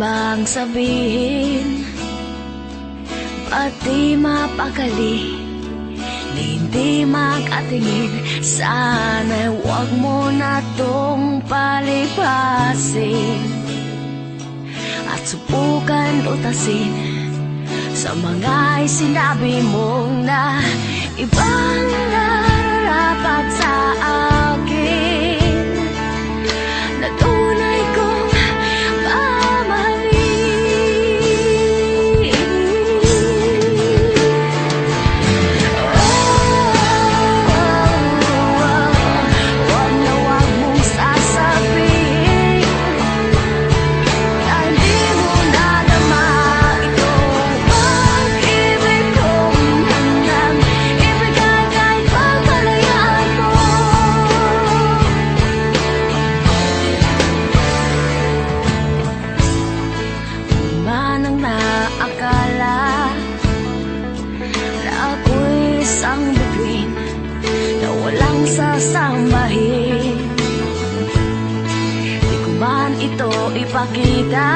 lang sabihin Ba't di mapakali Ni hindi mag-atingin Sana wag mo na tong palipasin. At subukan utasin Sa mga sinabi mong na Ibang nararapat sa akin walang sasambahin Di ko man ito ipakita.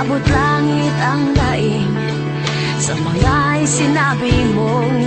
Abot langit ang daing Sa mga sinabi mong